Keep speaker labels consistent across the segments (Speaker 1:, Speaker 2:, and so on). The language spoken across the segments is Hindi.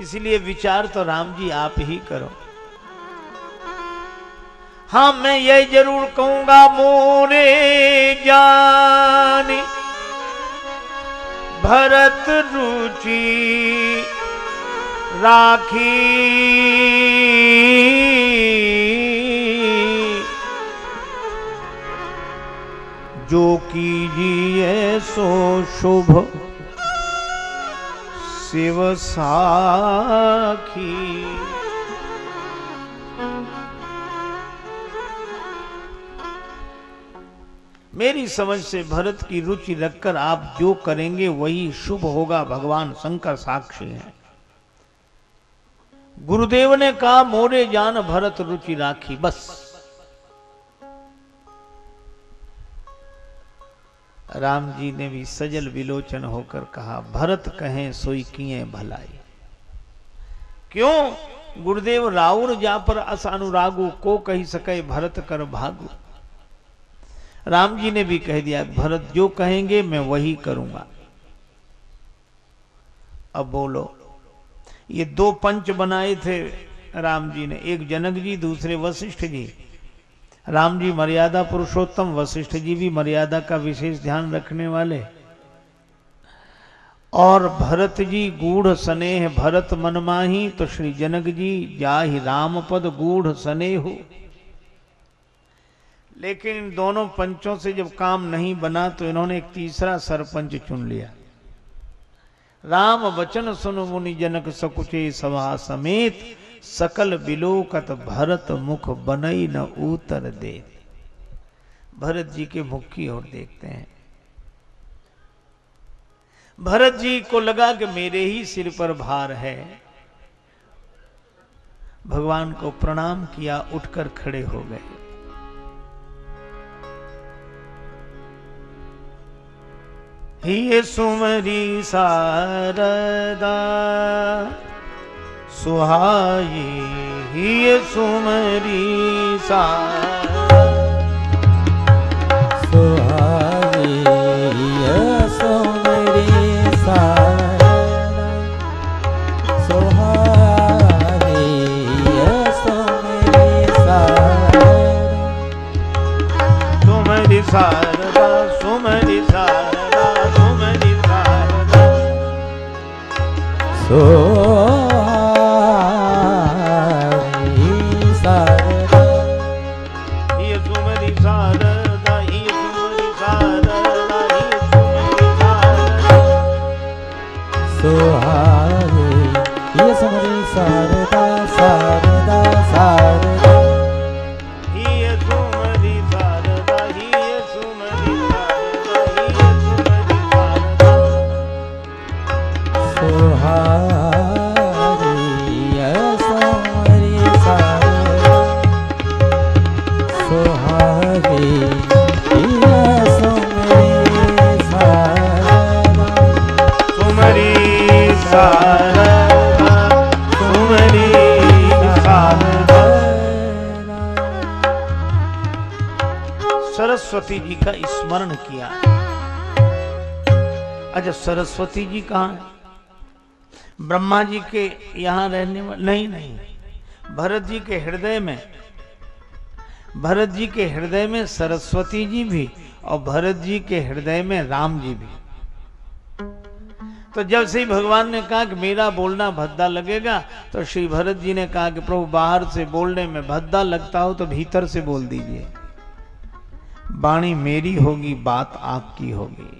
Speaker 1: इसलिए विचार तो राम जी आप ही करो। हाँ मैं यही ज़रूर कहूँगा मोरे जानी, भरत रुचि राखी। जो कीजिए सो शुभ शिव साखी। मेरी समझ से भरत की रुचि रखकर आप जो करेंगे वही शुभ होगा, भगवान शंकर साक्षी हैं। गुरुदेव ने कहा, मोरे जान भरत रुचि राखी, बस। राम जी ने भी सजल विलोचन होकर कहा, भरत कहें सोई किए भलाई। क्यों? गुरुदेव राउर जा पर अस अनुरागु, को कही सके भरत कर भागु? राम जी ने भी कह दिया, भरत जो कहेंगे मैं वही करूँगा। अब बोलो, ये दो पंच बनाए थे राम जी ने, एक जनक जी, दूसरे वशिष्ठ जी। राम जी मर्यादा पुरुषोत्तम, वशिष्ठ जी भी मर्यादा का विशेष ध्यान रखने वाले। और भरत जी गूढ़ स्नेह, भरत मनमाही तो श्री जनक जी जाहि राम पद गूढ़ स्नेह। लेकिन इन दोनों पंचों से जब काम नहीं बना तो इन्होंने एक तीसरा सरपंच चुन लिया। राम वचन सुन मुनि जनक सकुचे सभा समेत सकल बिलोकत भरत मुख बनई न उतर दे। भरत जी के मुख की ओर देखते हैं। भरत जी को लगा कि मेरे ही सिर पर भार है। भगवान को प्रणाम किया, उठकर खड़े हो गए। ही सुमरी सारदा सुहाई ही सुमरी सारदा
Speaker 2: सुहाई सुमरी सारा सुमरी सारा
Speaker 1: सुमरि शारदा सुमरि शारदा सुमरि शारदा
Speaker 2: सुहाई
Speaker 1: सरस्वती जी का स्मरण किया। अच्छा सरस्वती जी कहाँ है? ब्रह्मा जी के यहाँ रहने वाले नहीं नहीं। भरत जी के हृदय में, भरत जी के हृदय में सरस्वती जी भी और भरत जी के हृदय में राम जी भी। तो जब से ही भगवान ने कहा कि मेरा बोलना भद्दा लगेगा तो श्री भरत जी ने कहा कि प्रभु बाहर से बोलने में भद्दा लगता हो तो भीतर से बोल दीजिए। वाणी मेरी होगी, बात आपकी होगी।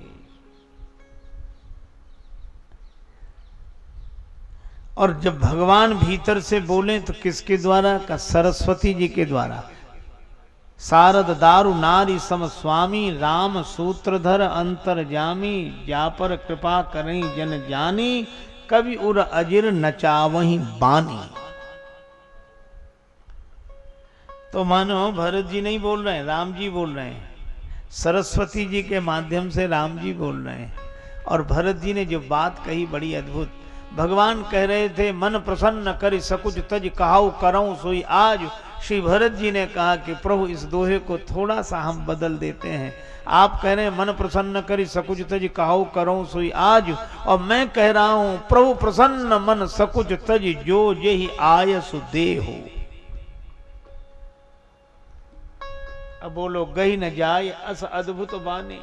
Speaker 1: और जब भगवान भीतर से बोले तो किसके द्वारा? का सरस्वती जी के द्वारा। सारद दारु नारी सम स्वामी, राम सूत्रधर अंतर जामी, जापर कृपा करें जन जानी, कवि उर अजिर नचावही बानी। तो मानो भरत जी नहीं बोल रहे हैं, राम जी बोल रहे हैं। सरस्वती जी के माध्यम से राम जी बोल रहे हैं। और भरत जी ने जो बात कही बड़ी अद्भुत, भगवान कह रहे थे, मन प्रसन्न कर सकुच तज कहाऊ करऊं सोई आज। श्री भरत जी ने कहा कि प्रभु, इस दोहे को थोड़ा सा हम बदल देते हैं। आप कह रहे हैं, मन प्रसन्न करी सकुच तज कहो करो सोई आज। और मैं कह रहा हूँ, प्रभु, प्रसन्न मन सकुच तज जो यही आय सुदे हो अब बोलो गई न जाए, अस अद्भुत बानी।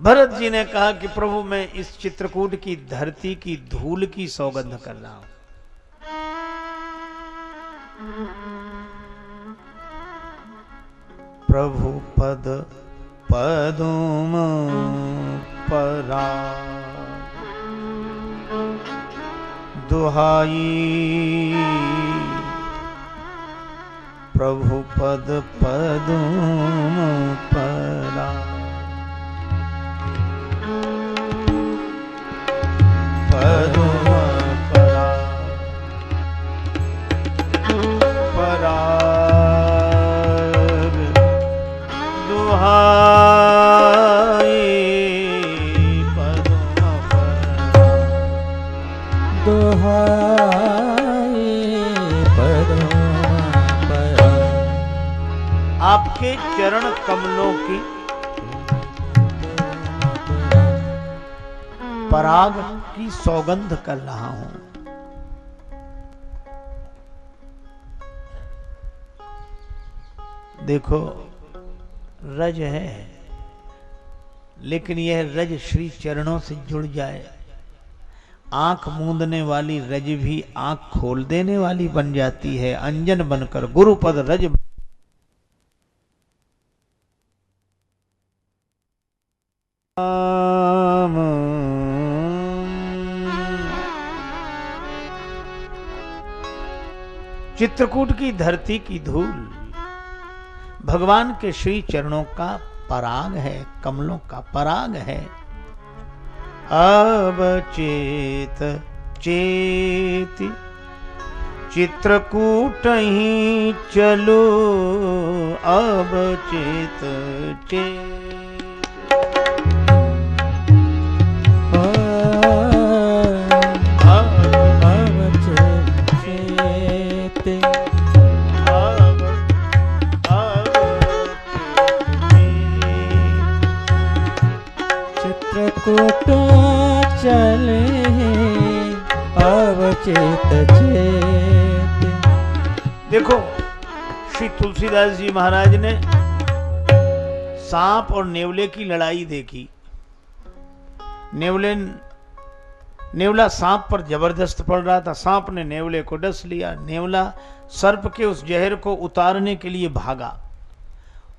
Speaker 1: भरत जी ने कहा कि प्रभु, मैं इस चित्रकूट की धरती की धूल की सौगंध कर रहा हूँ। प्रभु पद पदुम परा दुहाई। प्रभु पद पदुम परा पदुम आपके चरण कमलों की पराग की सौगंध कर रहा हूँ। देखो, रज है, लेकिन यह रज श्री चरणों से जुड़ जाए। आँख मूंदने वाली रज भी आँख खोल देने वाली बन जाती है। अंजन बनकर गुरुपद रज चित्रकूट की धरती की धूल, भगवान के श्री चरणों का पराग है, कमलों का पराग है। अब चेत। चेत चित्रकूट ही चलो अब चेत। चेत
Speaker 2: चेते
Speaker 1: देखो, श्री तुलसीदास जी महाराज ने सांप और नेवले की लड़ाई देखी। नेवले, नेवला सांप पर ज़बरदस्त पड़ रहा था। सांप ने नेवले को डस लिया। नेवला सर्प के उस जहर को उतारने के लिए भागा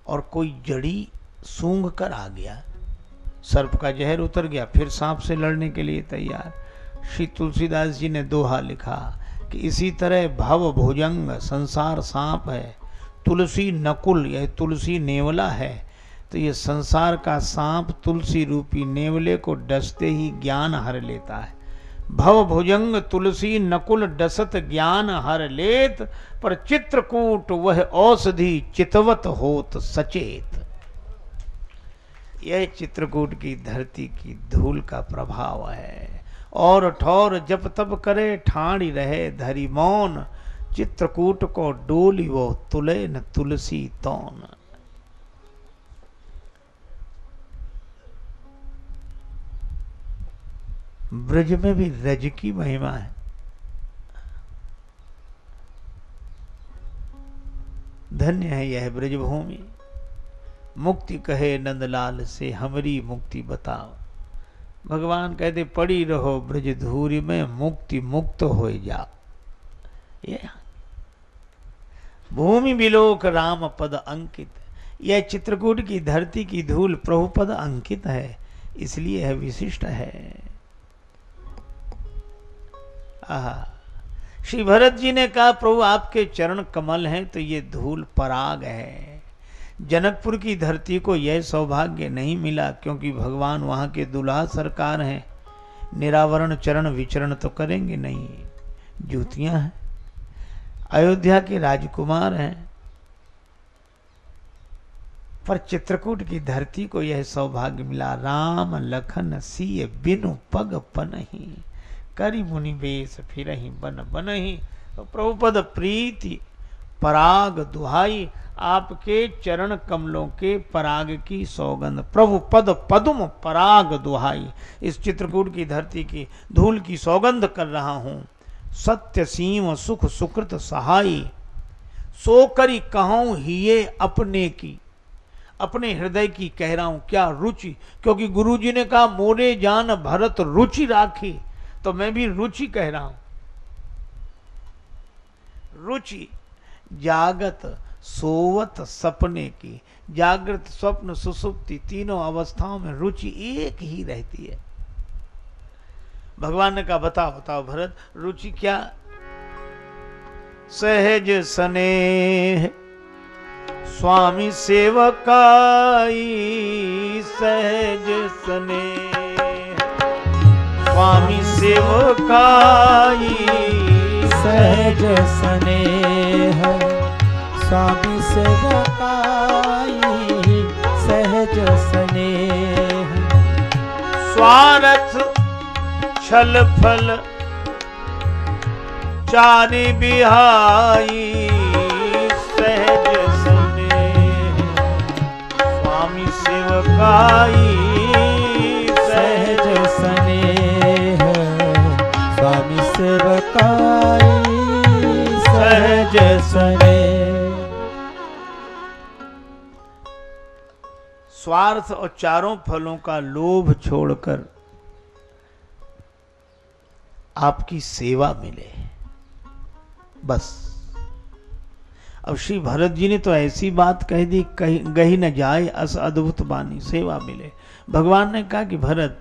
Speaker 1: और कोई जड़ी सूंघ कर आ गया। सर्प का जहर उतर गया, फिर सांप से लड़ने के लिए तैयार। श्री तुलसीदास जी ने दोहा लिखा कि इसी तरह भव भुजंग संसार सांप है। तुलसी नकुल, यह तुलसी नेवला है। तो ये संसार का सांप तुलसी रूपी नेवले को डसते ही ज्ञान हर लेता है। भव भुजंग तुलसी नकुल डसत ज्ञान हर लेत, पर चित्रकूट वह औषधि चितवत होत सचेत। यह चित्रकूट की धरती की धूल का प्रभाव है। और ठौर जप तप करे, ठाणी रहे धरी मौन। चित्रकूट को डोली वो तुले न तुलसी तौन। ब्रज में भी रज की महिमा है। धन्य है यह ब्रजभूमि। मुक्ति कहे नंदलाल से हमारी मुक्ति बताओ। भगवान कहते, पड़ी रहो ब्रज धूरी में, मुक्ति मुक्त हो ये भूमि बिलोक राम पद अंकित। यह चित्रकूट की धरती की धूल प्रभु पद अंकित है, इसलिए यह विशिष्ट है। आह। श्री भरत जी ने कहा, प्रभु, आपके चरण कमल हैं तो ये धूल पराग है। जनकपुर की धरती को यह सौभाग्य नहीं मिला क्योंकि भगवान वहाँ के दुल्हा सरकार हैं। निरावरण चरण विचरण तो करेंगे नहीं। जूतियाँ हैं। अयोध्या के राजकुमार हैं। पर चित्रकूट की धरती को यह सौभाग्य मिला। राम, लखन, सीय, बिनु, पग, पनही। करी मुनि बेस फिर बन, बनही। तो प्रभुपद, प्रीति पराग दुहाई, आपके चरण कमलों के पराग की सौगंध। प्रभु पद पदुम पराग दुहाई। इस चित्रकूट की धरती की धूल की सौगंध कर रहा हूँ। सत्य सीम सुख सुकृत सहाई। सो करी कहूँ हिये अपने की। अपने हृदय की कह रहा हूँ, क्या रुचि? क्योंकि गुरु जी ने कहा, मोरे जान भरत रुचि राखी। तो मैं भी रुचि कह रहा हूँ। रुचि जागत, सोवत सपने की। जागृत स्वप्न, सुसुप्ति तीनों अवस्थाओं में रुचि एक ही रहती है। भगवान ने कहा, बताओ बताओ भरत, रुचि क्या? सहज स्नेह, स्वामी सेवकाई, सहज स्नेह, स्वामी सेवकाई,
Speaker 2: सहज स्नेह। स्वामी सेवकाई सहज स्नेह।
Speaker 1: स्वार्थ छल फल चारि बिहाई सहज स्नेह। स्वामी सेवकाई सहज
Speaker 2: सहज स्नेह। स्वामी सेवकाई स्नेह
Speaker 1: स्वार्थ और चारों फलों का लोभ छोड़कर आपकी सेवा मिले। बस। अब श्री भरत जी ने तो ऐसी बात कह दी, कहीं, गही न जाए, अस अद्भुत बानी सेवा मिले। भगवान ने कहा कि भरत,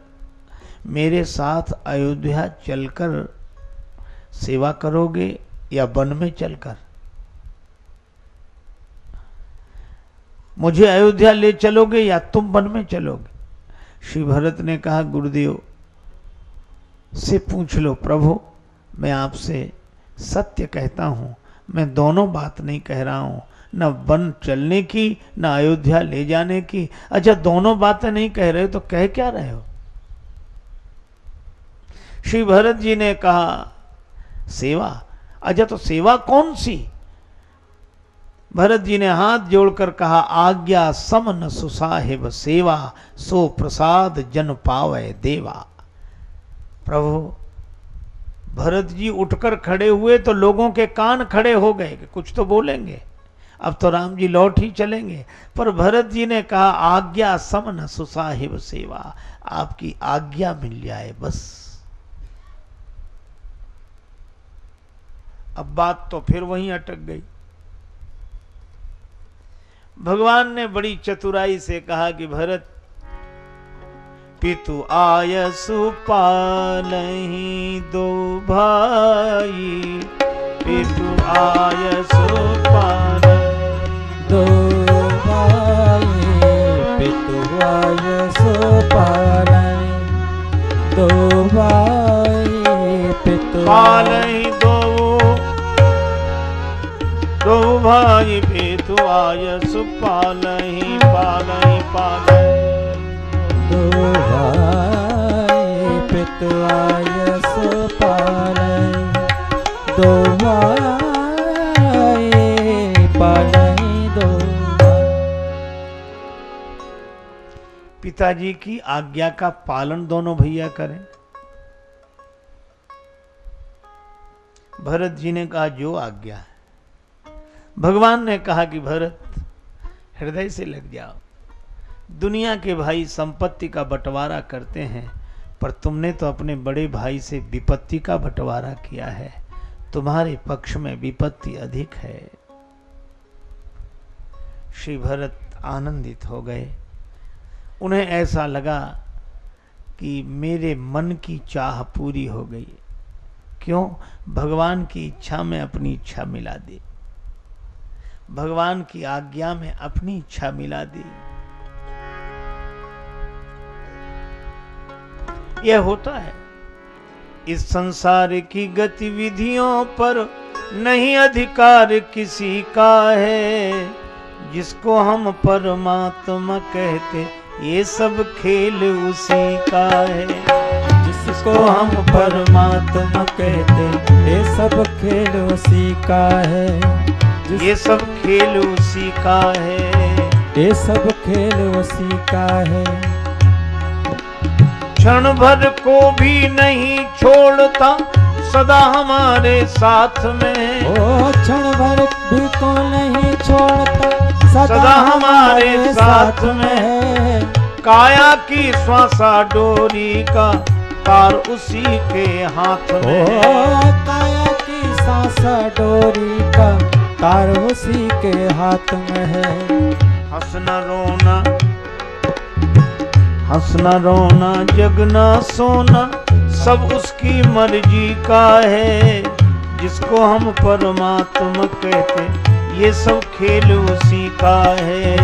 Speaker 1: मेरे साथ अयोध्या चलकर सेवा करोगे या वन में चलकर? मुझे अयोध्या ले चलोगे या तुम वन में चलोगे? श्री भरत ने कहा, गुरुदेव, से पूछ लो प्रभु, मैं आपसे सत्य कहता हूँ। मैं दोनों बात नहीं कह रहा हूँ। न वन चलने की, न अयोध्या ले जाने की। अच्छा दोनों बातें नहीं कह रहे हो तो कह क्या रहे हो? श्री भरत जी ने कहा, सेवा अच्छा तो सेवा कौन सी? भरत जी ने हाथ जोड़कर कहा, आज्ञा समन सुसाहिब सेवा, सो प्रसाद जन पावे देवा। प्रभु भरत जी उठकर खड़े हुए तो लोगों के कान खड़े हो गए कि कुछ तो बोलेंगे। अब तो राम जी लौट ही चलेंगे। पर भरत जी ने कहा, आज्ञा समन सुसाहिब सेवा, आपकी आज्ञा मिल जाए बस। अब बात तो फिर वहीं अटक गई। भगवान ने बड़ी चतुराई से कहा कि भरत, पितु आय सुपाल दो भाई, पितु आयसु पाल पिताजी की आज्ञा का पालन दोनों भैया करें। भरत जी ने कहा, जो आज्ञा है। भगवान ने कहा कि, भरत, हृदय से लग जाओ। दुनिया के भाई संपत्ति का बंटवारा करते हैं, पर तुमने तो अपने बड़े भाई से विपत्ति का बंटवारा किया है। तुम्हारे पक्ष में विपत्ति अधिक है। श्री भरत आनंदित हो गए। उन्हें ऐसा लगा कि मेरे मन की चाह पूरी हो गई क्यों? भगवान की इच्छा में अपनी इच्छा मिला दी। भगवान की आज्ञा में अपनी इच्छा मिला दी। यह होता है। इस संसार की गतिविधियों पर नहीं अधिकार किसी का है। जिसको हम परमात्मा कहते ये सब खेल उसी का है।
Speaker 2: जिसको हम परमात्मा कहते ये सब खेल उसी का है।
Speaker 1: ये सब खेल उसी का है।
Speaker 2: ये सब खेल उसी का है।
Speaker 1: क्षण भर को भी नहीं छोड़ता, सदा हमारे साथ में।
Speaker 2: ओ, क्षण भर भी को नहीं छोड़ता। सदा,
Speaker 1: हमारे साथ
Speaker 2: साथ में है
Speaker 1: काया की श्वासा डोरी का तार उसी के हाथ में है।
Speaker 2: काया की सांसा डोरी का तार उसी के हाथ में है
Speaker 1: हंसना रोना हंसना रोना जगना सोना सब उसकी मर्ज़ी का है जिसको हम परमात्मा कहते ये सब खेल उसी का है।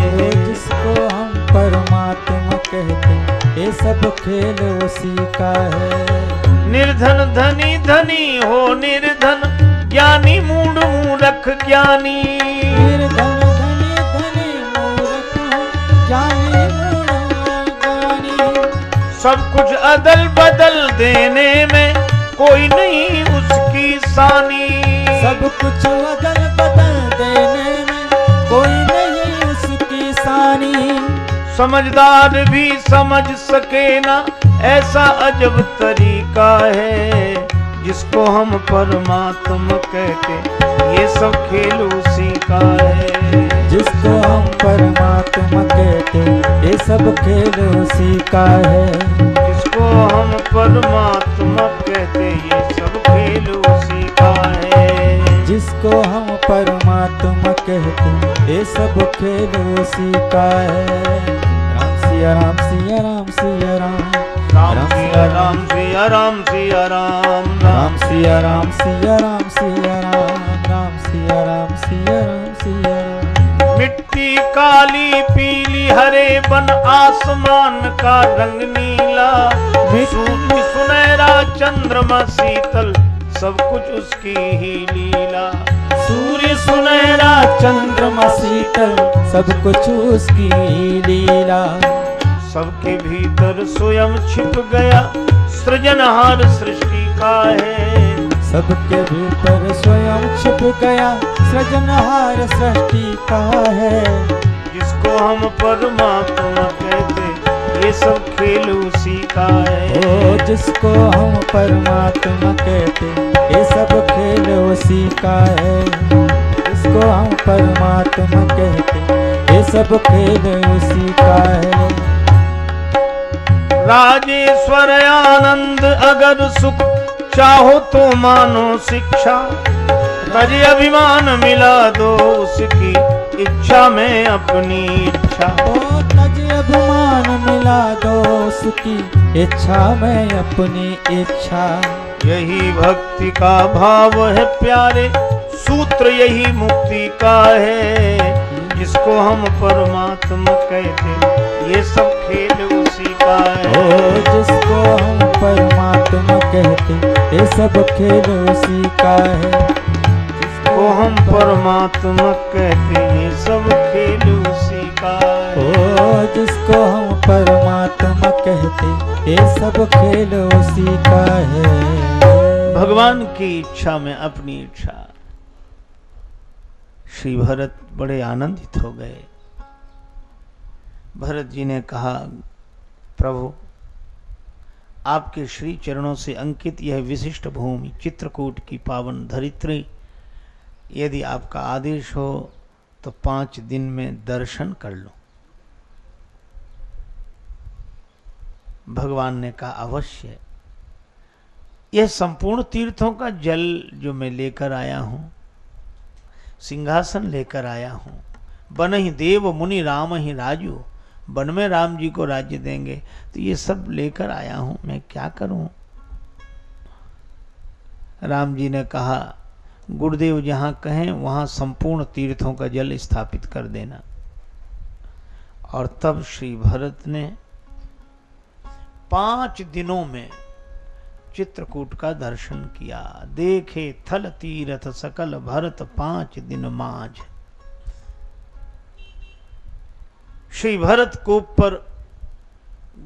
Speaker 2: जिसको हम परमात्मा कहते ये सब खेल उसी का है।
Speaker 1: निर्धन धनी धनी हो निर्धन ज्ञानी मूड मूरख ज्ञानी।
Speaker 2: निर्धन धनी धनी मूर्ख ज्ञानी मूढ़ ज्ञानी।
Speaker 1: सब कुछ अदल बदल देने में कोई नहीं उसकी सानी।
Speaker 2: सब कुछ
Speaker 1: समझदार भी समझ सके ना ऐसा अजब तरीका है जिसको हम परमात्मा कहते ये सब खेल उसी का है।
Speaker 2: जिसको हम परमात्मा कहते ये सब खेल उसी का है।
Speaker 1: जिसको हम परमात्मा कहते ये सब खेल उसी का है।
Speaker 2: जिसको हम परमात्मा कहते ये सब खेल उसी का है। सिया राम सिया राम सिया राम
Speaker 1: राम सिया राम सिया राम। सिया राम
Speaker 2: राम सिया राम सिया राम सिया राम राम सिया राम सिया राम सिया राम
Speaker 1: मिट्टी काली पीली हरे बन आसमान का रंग नीला। सूर्य सुनहरा चंद्रमा शीतल सब कुछ उसकी ही लीला।
Speaker 2: सूर्य सुनहरा चंद्रमा शीतल सब कुछ उसकी लीला।
Speaker 1: सबके भीतर स्वयं छिप गया सृजनहार सृष्टि का है।
Speaker 2: सबके भीतर स्वयं छिप गया सृजनहार सृष्टि का है।
Speaker 1: जिसको हम परमात्मा कहते ये सब खेल उसी का है।
Speaker 2: ओ जिसको हम परमात्मा कहते ये सब खेल उसी का है। जिसको हम परमात्मा कहते ये सब खेल उसी का है।
Speaker 1: राजेश्वर आनंद अगर सुख चाहो तो मानो शिक्षा। तज अभिमान मिला दो उसकी इच्छा में अपनी इच्छा।
Speaker 2: अभिमान मिला दो उसकी इच्छा में अपनी इच्छा।
Speaker 1: यही भक्ति का भाव है प्यारे सूत्र यही मुक्ति का है। जिसको हम परमात्मा कहते ये सब खेल उसी का है।
Speaker 2: ओ जिसको हम परमात्मा कहते ये सब खेल उसी का है।
Speaker 1: को हम परमात्मा कहते ये सब खेल उसी का है।
Speaker 2: ओ जिसको हम परमात्मा कहते ये सब खेल उसी का है।
Speaker 1: भगवान की इच्छा में अपनी इच्छा। श्री भरत बड़े आनंदित हो गए। भरत जी ने कहा, प्रभु, आपके श्री चरणों से अंकित यह विशिष्ट भूमि, चित्रकूट की पावन धरित्री, यदि आपका आदेश हो तो पाँच दिन में दर्शन कर लो। भगवान ने कहा, अवश्य। यह संपूर्ण तीर्थों का जल जो मैं लेकर आया हूँ, सिंहासन लेकर आया हूँ, बन ही देव मुनि राम ही राजू वन में राम जी को राज्य देंगे। तो ये सब लेकर आया हूँ। मैं क्या करूँ? राम जी ने कहा, गुरुदेव, जहाँ कहें, वहाँ संपूर्ण तीर्थों का जल स्थापित कर देना। और तब श्री भरत ने पाँच दिनों में चित्रकूट का दर्शन किया। देखे थल तीरथ सकल भरत पाँच दिन माज श्री भरत कोप पर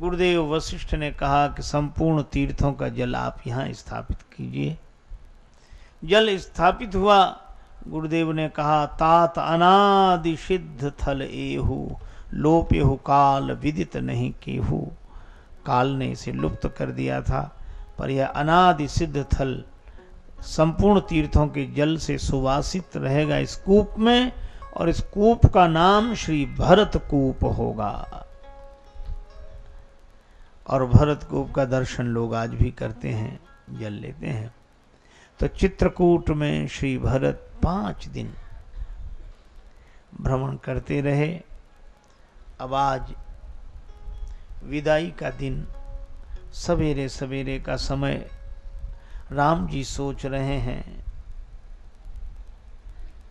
Speaker 1: गुरुदेव वशिष्ठ ने कहा कि संपूर्ण तीर्थों का जल आप यहाँ स्थापित कीजिए। जल स्थापित हुआ, गुरुदेव ने कहा, तात अनादि सिद्ध थल एहु लोपेहु काल विदित नहीं केहू। काल ने इसे लुप्त कर दिया था, पर यह अनादि सिद्ध थल संपूर्ण तीर्थों के जल से सुवासित रहेगा। इस कूप में और इस कूप का नाम श्री भरत कूप होगा। और भरत कूप का दर्शन लोग आज भी करते हैं, जल लेते हैं। तो चित्रकूट में श्री भरत पाँच दिन भ्रमण करते रहे। अब आज विदाई का दिन सवेरे सवेरे का समय, राम जी सोच रहे हैं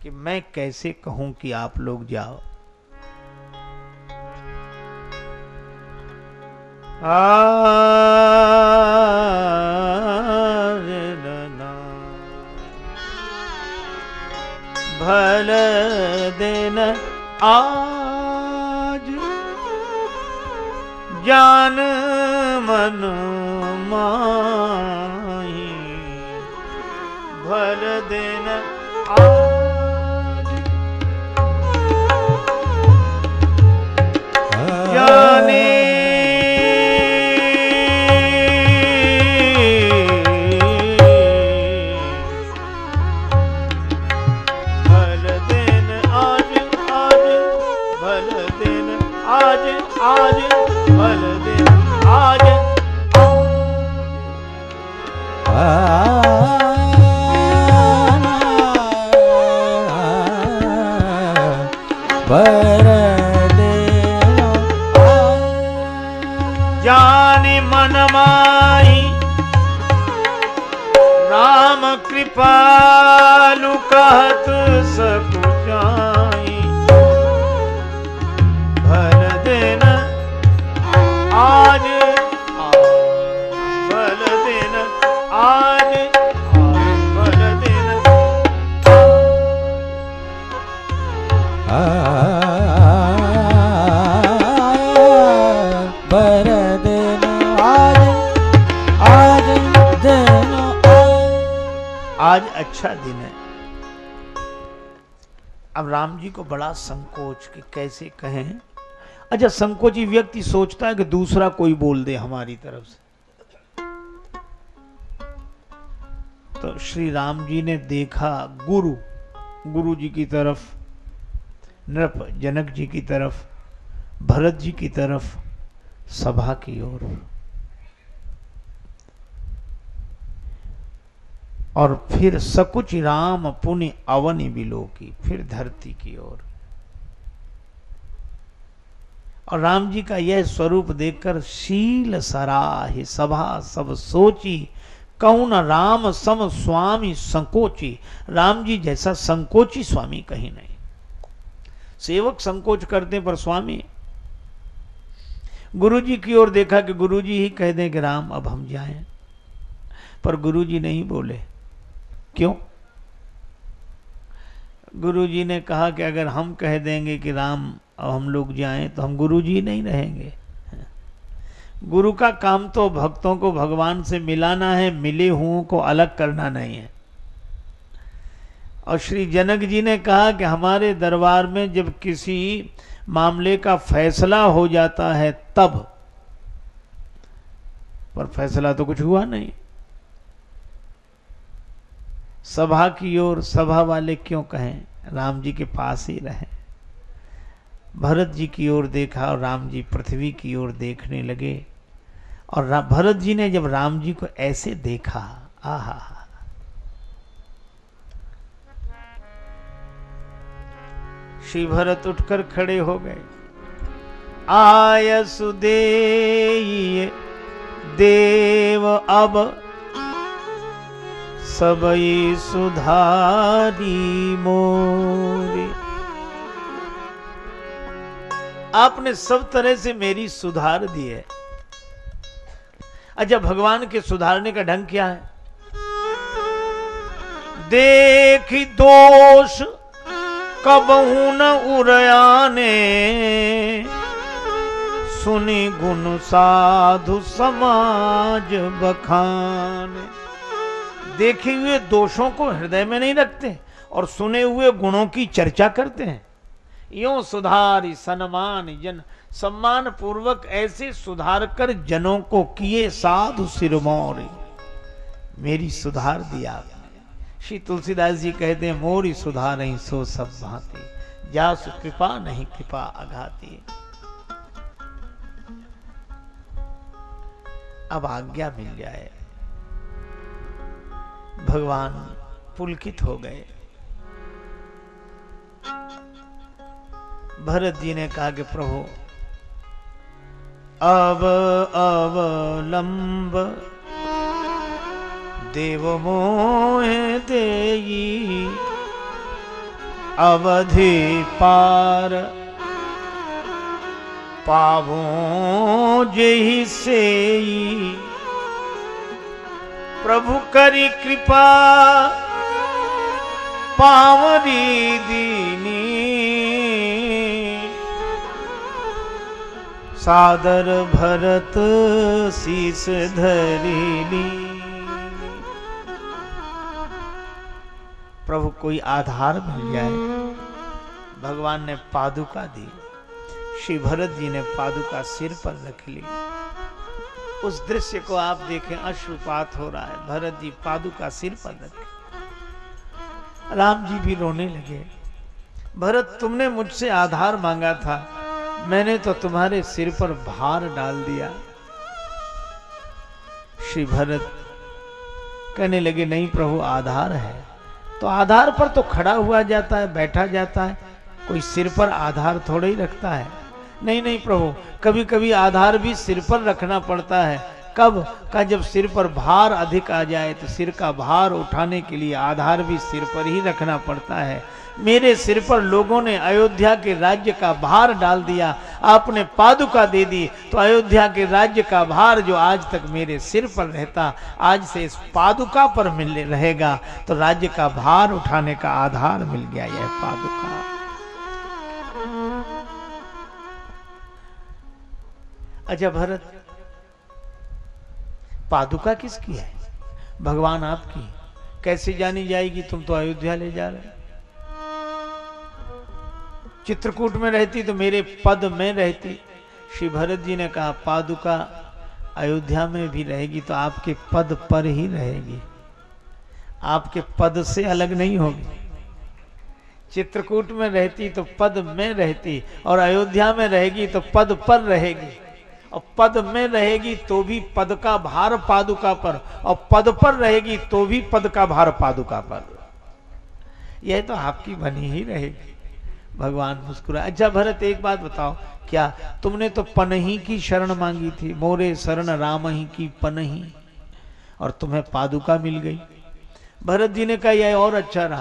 Speaker 1: कि मैं कैसे कहूँ कि आप लोग जाओ? भल दिन आज। जान मन माही। भल दिन आज अब राम जी को बड़ा संकोच कि कैसे कहें? अच्छा संकोची व्यक्ति सोचता है कि दूसरा कोई बोल दे हमारी तरफ़ से। तो श्री राम जी ने देखा गुरु गुरु जी की तरफ़, नृप जनक जी की तरफ़, भरत जी की तरफ़, सभा की ओर। और फिर सकुच राम पुण्य अवनि बिलो की फिर धरती की ओर। और राम जी का यह स्वरूप देखकर शील सराह, सभा सब सोची, कौन राम सम स्वामी संकोची। राम जी जैसा संकोची स्वामी कहीं नहीं। सेवक संकोच करते पर स्वामी गुरु जी की ओर देखा कि गुरु जी ही कह दें कि राम, अब हम जाएँ। पर गुरु जी नहीं बोले। क्यों? गुरु जी ने कहा कि अगर हम कह देंगे कि राम, अब हम लोग जाएँ तो हम गुरु जी नहीं रहेंगे। गुरु का काम तो भक्तों को भगवान से मिलाना है, मिले हुओं को अलग करना नहीं है। और श्री जनक जी ने कहा कि हमारे दरबार में जब किसी मामले का फैसला हो जाता है तब, पर फैसला तो कुछ हुआ नहीं। सभा की ओर सभा वाले क्यों कहें? राम जी के पास ही रहें। भरत जी की ओर देखा और राम जी पृथ्वी की ओर देखने लगे। और भरत जी ने जब राम जी को ऐसे देखा, आहा। श्री भरत उठकर खड़े हो गए। आय सुदेय देव अब सबई सुधारी मोरी। आपने सब तरह से मेरी सुधार दी है। अच्छा भगवान के सुधारने का ढंग क्या है? देखी दोष कबहू न उड़याने सुनी गुण साधु समाज बखान। देखे हुए दोषों को हृदय में नहीं रखते और सुने हुए गुणों की चर्चा करते हैं। यो सुधारी सन्मान जन सम्मान पूर्वक ऐसे सुधार कर जनों को किए साधु सिरमौरी। मेरी सुधार दिया श्री तुलसीदास जी कहते हैं, मोरी सुधार नहीं, सो सब भांति। जासु कृपा नहीं, कृपा अघाती। अब आज्ञा मिल जाए। भगवान पुलकित हो गए। भरत जी ने कहा कि प्रभु, अव अवलंब देव मोह देई अवधि पार पावो जही से प्रभु करी कृपा। पावरी दीनी। सादर भरत शीस धरीली प्रभु, कोई आधार मिल जाए। भगवान ने पादुका दी। श्री भरत जी ने पादुका सिर पर रख ली। उस दृश्य को आप देखें, अश्रुपात हो रहा है भरत जी पादुका सिर पर रखे राम जी भी रोने लगे। भरत, तुमने मुझसे आधार मांगा था, मैंने तो तुम्हारे सिर पर भार डाल दिया। श्री भरत कहने लगे, नहीं प्रभु, आधार है। तो आधार पर तो खड़ा हुआ जाता है, बैठा जाता है, कोई सिर पर आधार थोड़ा ही रखता है। नहीं नहीं प्रभु कभी कभी आधार भी सिर पर रखना पड़ता है। कब? का जब सिर पर भार अधिक आ जाए तो सिर का भार उठाने के लिए आधार भी सिर पर ही रखना पड़ता है। मेरे सिर पर लोगों ने अयोध्या के राज्य का भार डाल दिया, आपने पादुका दे दी तो अयोध्या के राज्य का भार जो आज तक मेरे सिर पर रहता, आज से इस पादुका पर मिल रहेगा तो राज्य का भार उठाने का आधार मिल गया, यह पादुका। अच्छा भरत। पादुका किसकी है? भगवान आपकी। कैसे जानी जाएगी? तुम तो अयोध्या ले जा रहे चित्रकूट में रहती तो मेरे पद में रहती। श्री भरत जी ने कहा, पादुका, अयोध्या में भी रहेगी तो आपके पद पर ही रहेगी। आपके पद से अलग नहीं होगी। चित्रकूट में रहती तो पद में रहती और अयोध्या में रहेगी तो पद पर रहेगी। और पद में रहेगी तो भी पद का भार पादुका पर, और पद पर रहेगी तो भी पद का भार पादुका पर। यह तो आपकी बनी ही रहेगी। भगवान मुस्कुरा अच्छा भरत, एक बात बताओ, क्या तुमने तो पनही की शरण मांगी थी? मोरे शरण राम ही की पनही, और तुम्हें पादुका मिल गई। भरत जी ने कहा, यह और अच्छा रहा।